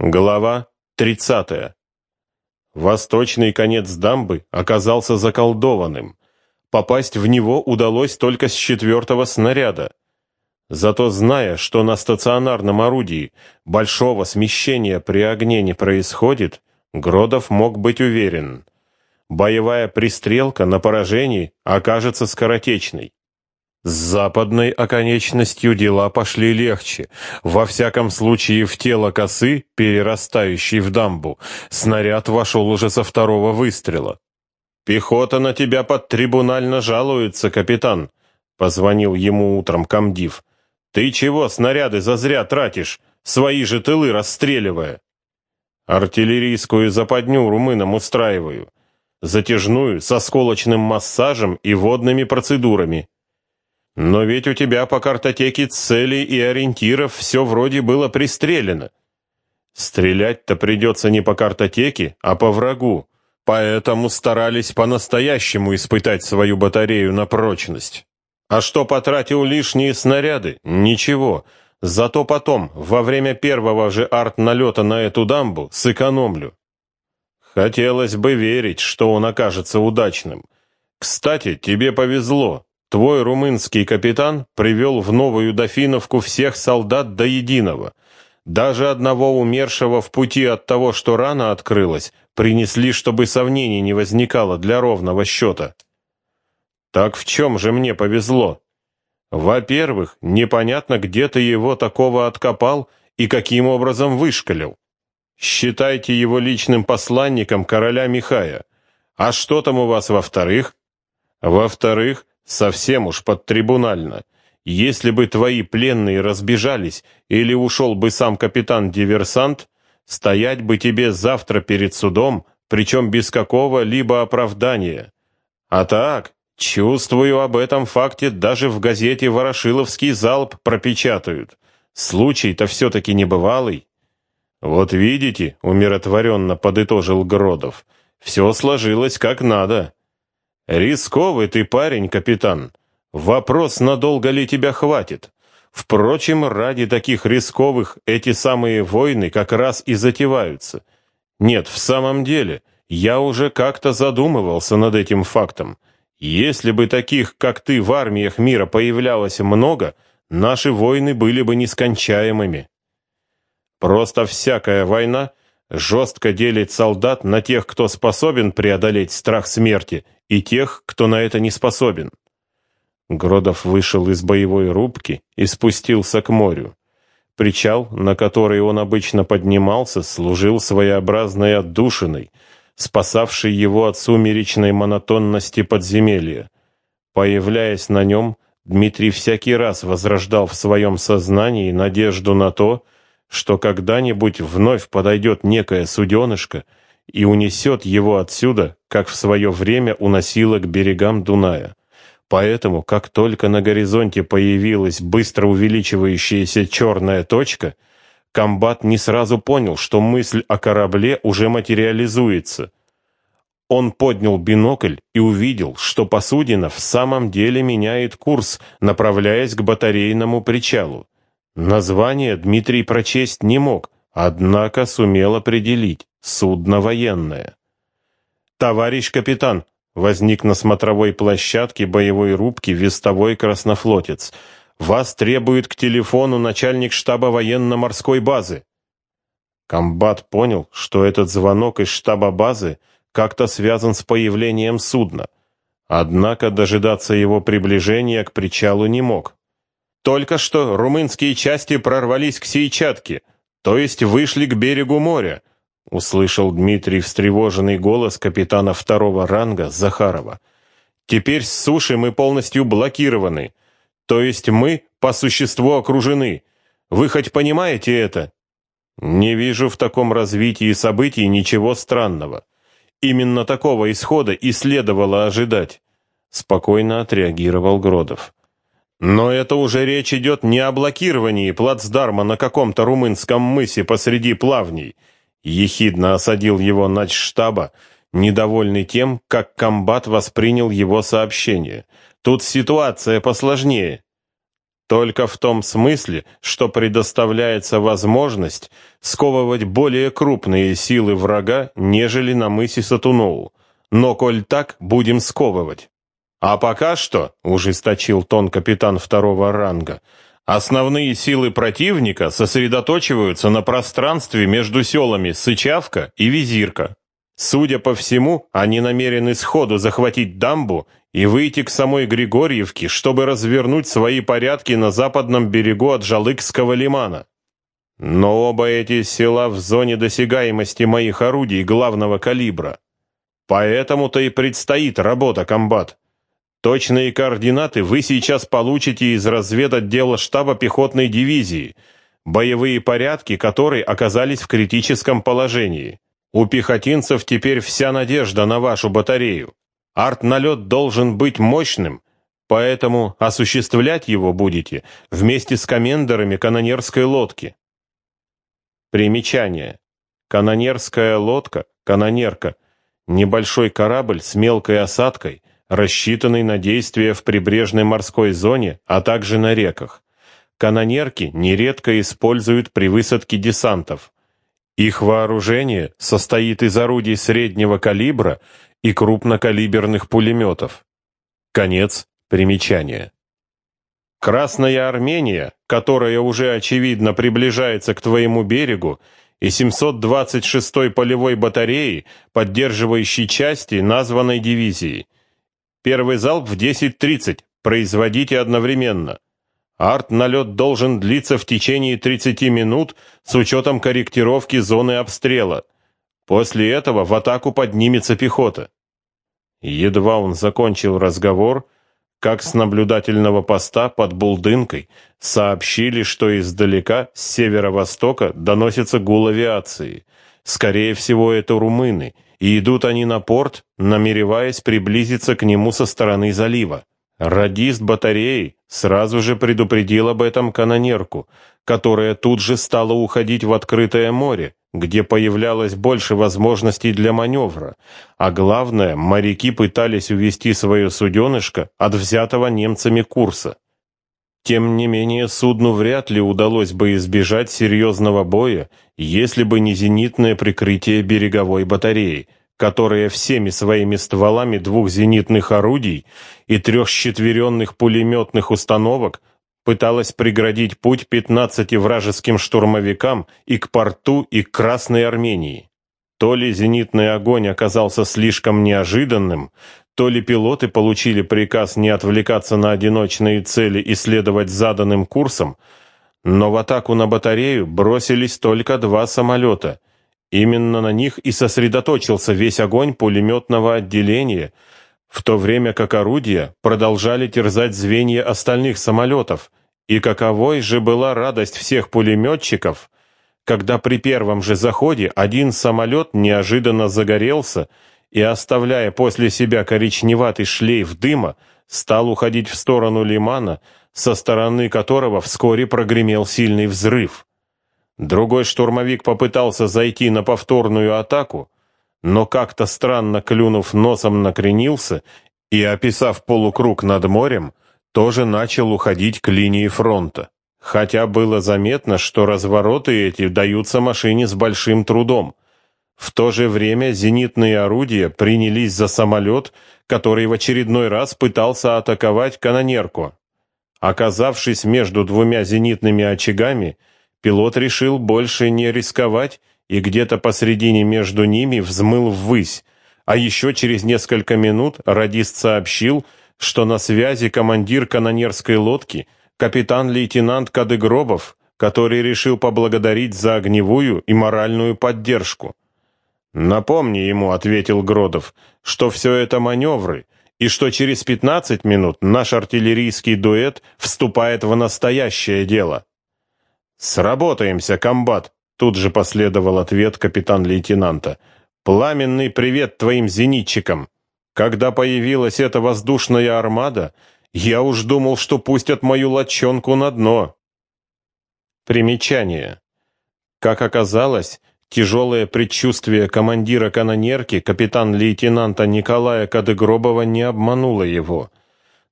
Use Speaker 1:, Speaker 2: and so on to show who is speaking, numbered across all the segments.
Speaker 1: Глава 30. Восточный конец дамбы оказался заколдованным. Попасть в него удалось только с четвертого снаряда. Зато зная, что на стационарном орудии большого смещения при огне не происходит, Гродов мог быть уверен. Боевая пристрелка на поражении окажется скоротечной. С западной оконечностью дела пошли легче. Во всяком случае, в тело косы, перерастающей в дамбу, снаряд вошел уже со второго выстрела. «Пехота на тебя подтрибунально жалуется, капитан», — позвонил ему утром комдив. «Ты чего снаряды зазря тратишь, свои же тылы расстреливая?» «Артиллерийскую западню румынам устраиваю. Затяжную, со сколочным массажем и водными процедурами». Но ведь у тебя по картотеке целей и ориентиров все вроде было пристрелено. Стрелять-то придется не по картотеке, а по врагу, поэтому старались по-настоящему испытать свою батарею на прочность. А что потратил лишние снаряды? Ничего. Зато потом, во время первого же арт-налета на эту дамбу, сэкономлю. Хотелось бы верить, что он окажется удачным. Кстати, тебе повезло. Твой румынский капитан привел в Новую Дофиновку всех солдат до единого. Даже одного умершего в пути от того, что рана открылась, принесли, чтобы сомнений не возникало для ровного счета. Так в чем же мне повезло? Во-первых, непонятно, где ты его такого откопал и каким образом вышкалил. Считайте его личным посланником короля Михая. А что там у вас во-вторых? Во-вторых, Совсем уж подтрибунально. Если бы твои пленные разбежались или ушел бы сам капитан-диверсант, стоять бы тебе завтра перед судом, причем без какого-либо оправдания. А так, чувствую, об этом факте даже в газете «Ворошиловский залп» пропечатают. Случай-то все-таки небывалый. Вот видите, умиротворенно подытожил Гродов, все сложилось как надо. «Рисковый ты парень, капитан. Вопрос, надолго ли тебя хватит. Впрочем, ради таких рисковых эти самые войны как раз и затеваются. Нет, в самом деле, я уже как-то задумывался над этим фактом. Если бы таких, как ты, в армиях мира появлялось много, наши войны были бы нескончаемыми. Просто всякая война жестко делит солдат на тех, кто способен преодолеть страх смерти, и тех, кто на это не способен. Гродов вышел из боевой рубки и спустился к морю. Причал, на который он обычно поднимался, служил своеобразной отдушиной, спасавшей его от сумеречной монотонности подземелья. Появляясь на нем, Дмитрий всякий раз возрождал в своем сознании надежду на то, что когда-нибудь вновь подойдет некое суденышко — и унесет его отсюда, как в свое время уносило к берегам Дуная. Поэтому, как только на горизонте появилась быстро увеличивающаяся черная точка, комбат не сразу понял, что мысль о корабле уже материализуется. Он поднял бинокль и увидел, что посудина в самом деле меняет курс, направляясь к батарейному причалу. Название Дмитрий прочесть не мог, однако сумел определить. Судно военное. «Товарищ капитан!» Возник на смотровой площадке боевой рубки вестовой краснофлотец. «Вас требует к телефону начальник штаба военно-морской базы». Комбат понял, что этот звонок из штаба базы как-то связан с появлением судна. Однако дожидаться его приближения к причалу не мог. Только что румынские части прорвались к Сейчатке, то есть вышли к берегу моря, услышал Дмитрий встревоженный голос капитана второго ранга Захарова. Теперь с суши мы полностью блокированы. То есть мы по существу окружены. Вы хоть понимаете это? Не вижу в таком развитии событий ничего странного. Именно такого исхода и следовало ожидать, спокойно отреагировал Гродов. Но это уже речь идет не о блокировании плацдарма на каком-то румынском мысе посреди плавней, Ехидно осадил его начштаба, недовольный тем, как комбат воспринял его сообщение. Тут ситуация посложнее. Только в том смысле, что предоставляется возможность сковывать более крупные силы врага, нежели на мысе Сатуноу. Но коль так, будем сковывать. А пока что, ужесточил тон капитан второго ранга, основные силы противника сосредоточиваются на пространстве между селами Сычавка и Визирка. Судя по всему, они намерены сходу захватить дамбу и выйти к самой Григорьевке, чтобы развернуть свои порядки на западном берегу от Жалыкского лимана. Но оба эти села в зоне досягаемости моих орудий главного калибра. Поэтому-то и предстоит работа, комбат. Точные координаты вы сейчас получите из разведотдела штаба пехотной дивизии, боевые порядки которой оказались в критическом положении. У пехотинцев теперь вся надежда на вашу батарею. Арт-налет должен быть мощным, поэтому осуществлять его будете вместе с комендорами канонерской лодки. Примечание. Канонерская лодка, канонерка, небольшой корабль с мелкой осадкой, рассчитанный на действия в прибрежной морской зоне, а также на реках. Канонерки нередко используют при высадке десантов. Их вооружение состоит из орудий среднего калибра и крупнокалиберных пулеметов. Конец примечания. Красная Армения, которая уже очевидно приближается к твоему берегу, и 726-й полевой батареи, поддерживающей части названной дивизии – Первый залп в 10.30. Производите одновременно. Арт-налет должен длиться в течение 30 минут с учетом корректировки зоны обстрела. После этого в атаку поднимется пехота. Едва он закончил разговор, как с наблюдательного поста под Булдынкой сообщили, что издалека, с северо-востока, доносится гул авиации. Скорее всего, это румыны — и идут они на порт, намереваясь приблизиться к нему со стороны залива. Радист батареи сразу же предупредил об этом канонерку, которая тут же стала уходить в открытое море, где появлялось больше возможностей для маневра, а главное, моряки пытались увести свое суденышко от взятого немцами курса. Тем не менее, судну вряд ли удалось бы избежать серьезного боя, если бы не зенитное прикрытие береговой батареи, которая всеми своими стволами двух зенитных орудий и трех щетверенных пулеметных установок пыталась преградить путь 15 вражеским штурмовикам и к порту, и к Красной Армении. То ли зенитный огонь оказался слишком неожиданным, то ли пилоты получили приказ не отвлекаться на одиночные цели и следовать заданным курсом, но в атаку на батарею бросились только два самолета. Именно на них и сосредоточился весь огонь пулеметного отделения, в то время как орудия продолжали терзать звенья остальных самолетов. И каковой же была радость всех пулеметчиков, когда при первом же заходе один самолет неожиданно загорелся и, оставляя после себя коричневатый шлейф дыма, стал уходить в сторону лимана, со стороны которого вскоре прогремел сильный взрыв. Другой штурмовик попытался зайти на повторную атаку, но как-то странно клюнув носом накренился и, описав полукруг над морем, тоже начал уходить к линии фронта. Хотя было заметно, что развороты эти даются машине с большим трудом — в то же время зенитные орудия принялись за самолет, который в очередной раз пытался атаковать канонерку. Оказавшись между двумя зенитными очагами, пилот решил больше не рисковать и где-то посредине между ними взмыл ввысь, а еще через несколько минут радист сообщил, что на связи командир канонерской лодки, капитан-лейтенант Кадыгробов, который решил поблагодарить за огневую и моральную поддержку. «Напомни ему», — ответил Гродов, — «что все это маневры, и что через пятнадцать минут наш артиллерийский дуэт вступает в настоящее дело». «Сработаемся, комбат», — тут же последовал ответ капитан-лейтенанта. «Пламенный привет твоим зенитчикам. Когда появилась эта воздушная армада, я уж думал, что пустят мою лодчонку на дно». Примечание. Как оказалось, Тяжелое предчувствие командира канонерки, капитан-лейтенанта Николая Кадыгробова, не обмануло его.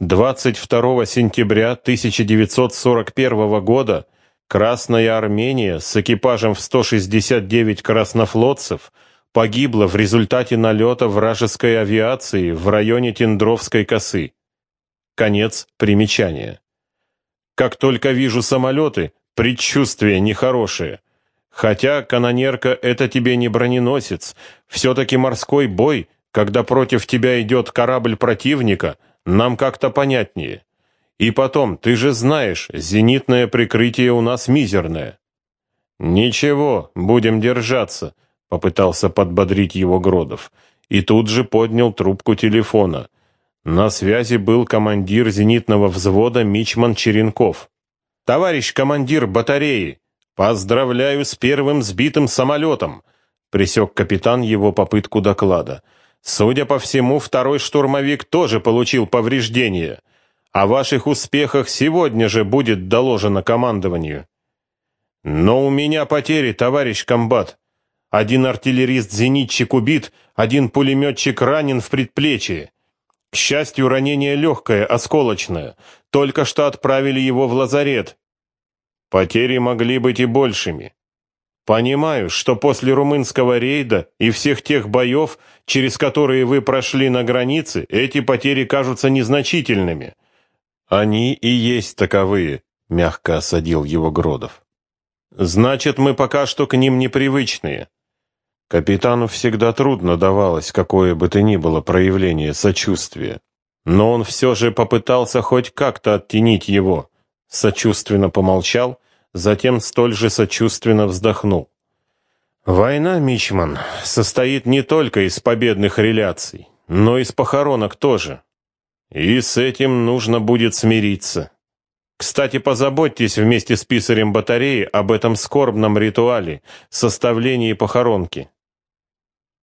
Speaker 1: 22 сентября 1941 года Красная Армения с экипажем в 169 краснофлотцев погибла в результате налета вражеской авиации в районе Тендровской косы. Конец примечания. Как только вижу самолеты, предчувствие нехорошее. Хотя канонерка — это тебе не броненосец, все-таки морской бой, когда против тебя идет корабль противника, нам как-то понятнее. И потом, ты же знаешь, зенитное прикрытие у нас мизерное. Ничего, будем держаться, попытался подбодрить его Гродов, и тут же поднял трубку телефона. На связи был командир зенитного взвода Мичман Черенков. Товарищ командир батареи, поздравляю с первым сбитым самолетом, пресек капитан его попытку доклада. Судя по всему, второй штурмовик тоже получил повреждения. О ваших успехах сегодня же будет доложено командованию. Но у меня потери, товарищ комбат. Один артиллерист-зенитчик убит, один пулеметчик ранен в предплечье. К счастью, ранение легкое, осколочное. Только что отправили его в лазарет. Потери могли быть и большими. Понимаю, что после румынского рейда и всех тех боев, через которые вы прошли на границе, эти потери кажутся незначительными. Они и есть таковые, мягко осадил его Гродов. Значит, мы пока что к ним непривычные. Капитану всегда трудно давалось какое бы то ни было проявление сочувствия. Но он все же попытался хоть как-то оттенить его. Сочувственно помолчал затем столь же сочувственно вздохнул. Война, Мичман, состоит не только из победных реляций, но и из похоронок тоже. И с этим нужно будет смириться. Кстати, позаботьтесь вместе с писарем батареи об этом скорбном ритуале, составлении похоронки.